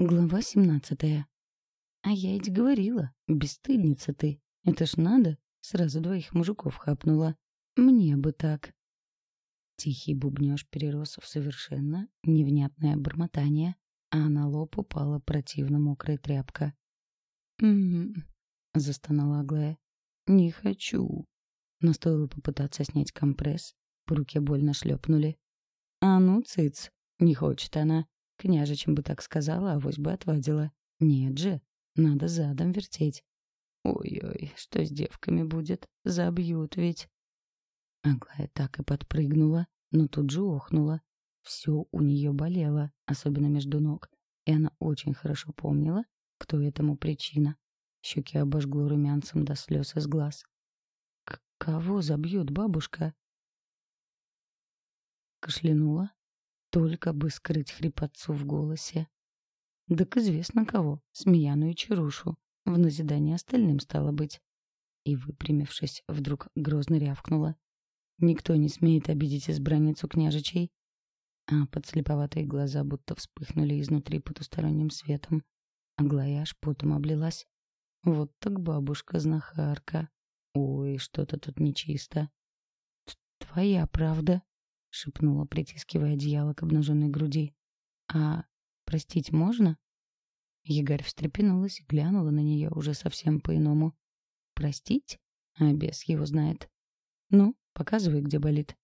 Глава семнадцатая. А я ведь говорила, бесстыдница ты. Это ж надо, сразу двоих мужиков хапнула. Мне бы так. Тихий бубнёж перерос в совершенно невнятное бормотание, а на лоб упала противно мокрая тряпка. «М-м-м», застонала Аглая. «Не хочу». Но стоило попытаться снять компресс, по руке больно шлепнули. «А ну, цыц!» Не хочет она. Княжичем бы так сказала, авось бы отвадила. Нет же, надо задом вертеть. Ой-ой, что с девками будет? Забьют ведь. Аглая так и подпрыгнула, но тут же охнула. Все у нее болело, особенно между ног, и она очень хорошо помнила, кто этому причина. Щеки обожгло румянцем до слез из глаз. К «Кого забьет бабушка?» Кашлянула, только бы скрыть хрипотцу в голосе. Так известно кого, Смеяну и Чарушу. В назидание остальным стало быть. И, выпрямившись, вдруг грозно рявкнула. Никто не смеет обидеть избранницу княжичей. А подслеповатые глаза будто вспыхнули изнутри потусторонним светом. Аглая аж потом облилась. Вот так бабушка-знахарка. Ой, что-то тут нечисто. Твоя правда, — шепнула, притискивая одеяло к обнаженной груди. «А простить можно?» Егарь встрепенулась и глянула на нее уже совсем по-иному. «Простить? А бес его знает. Ну, показывай, где болит».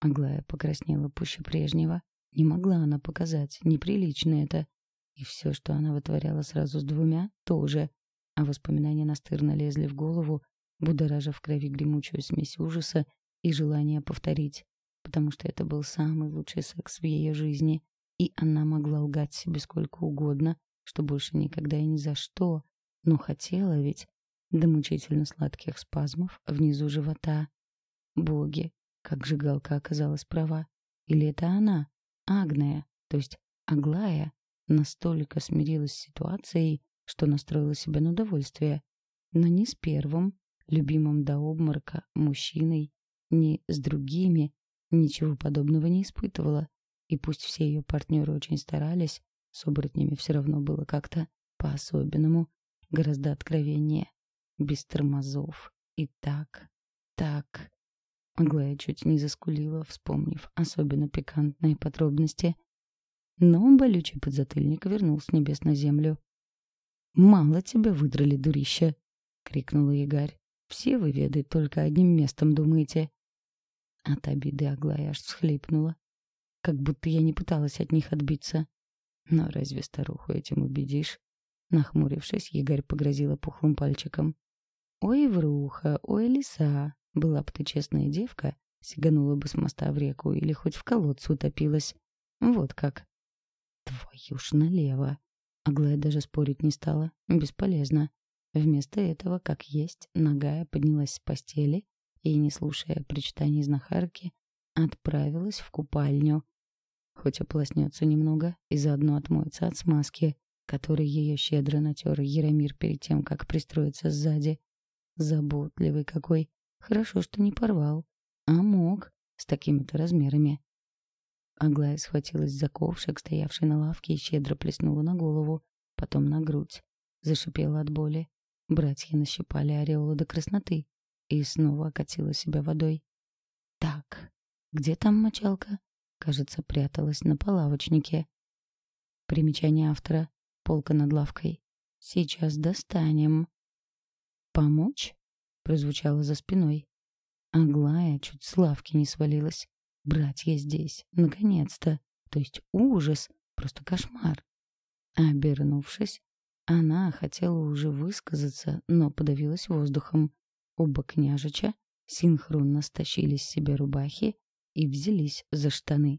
Аглая покраснела пуще прежнего. Не могла она показать, неприлично это. И все, что она вытворяла сразу с двумя, тоже. А воспоминания настырно лезли в голову, будоража в крови гремучую смесь ужаса и желания повторить потому что это был самый лучший секс в ее жизни, и она могла лгать себе сколько угодно, что больше никогда и ни за что, но хотела ведь до мучительно сладких спазмов внизу живота. Боги, как же Галка оказалась права. Или это она, Агная, то есть Аглая, настолько смирилась с ситуацией, что настроила себя на удовольствие. Но не с первым, любимым до обморока, мужчиной, не с другими, ничего подобного не испытывала. И пусть все ее партнеры очень старались, с оборотнями все равно было как-то по-особенному, гораздо откровеннее, без тормозов. И так, так. Аглая чуть не заскулила, вспомнив особенно пикантные подробности. Но болючий подзатыльник вернул с небес на землю. «Мало тебя выдрали, дурище!» — крикнула Ягарь. «Все вы, веды, только одним местом думаете. От обиды Аглая аж всхлипнула. Как будто я не пыталась от них отбиться. Но разве старуху этим убедишь? Нахмурившись, Егорь погрозила пухлым пальчиком. «Ой, вруха, ой, лиса, была бы ты честная девка, сиганула бы с моста в реку или хоть в колодце утопилась. Вот как». «Твою ж налево!» Аглая даже спорить не стала. Бесполезно. Вместо этого, как есть, ногая поднялась с постели и, не слушая причитаний знахарки, отправилась в купальню. Хоть ополоснется немного и заодно отмоется от смазки, которой ее щедро натер Яромир перед тем, как пристроиться сзади. Заботливый какой. Хорошо, что не порвал. А мог с такими-то размерами. Аглая схватилась за ковшик, стоявший на лавке, и щедро плеснула на голову, потом на грудь. Зашипела от боли. Братья нащипали ореола до красноты и снова окатила себя водой. Так, где там мочалка? Кажется, пряталась на полавочнике. Примечание автора. Полка над лавкой. Сейчас достанем. Помочь? Прозвучало за спиной. Аглая чуть с лавки не свалилась. Братья здесь. Наконец-то. То есть ужас. Просто кошмар. Обернувшись, она хотела уже высказаться, но подавилась воздухом. Оба княжича синхронно стащили с себя рубахи и взялись за штаны.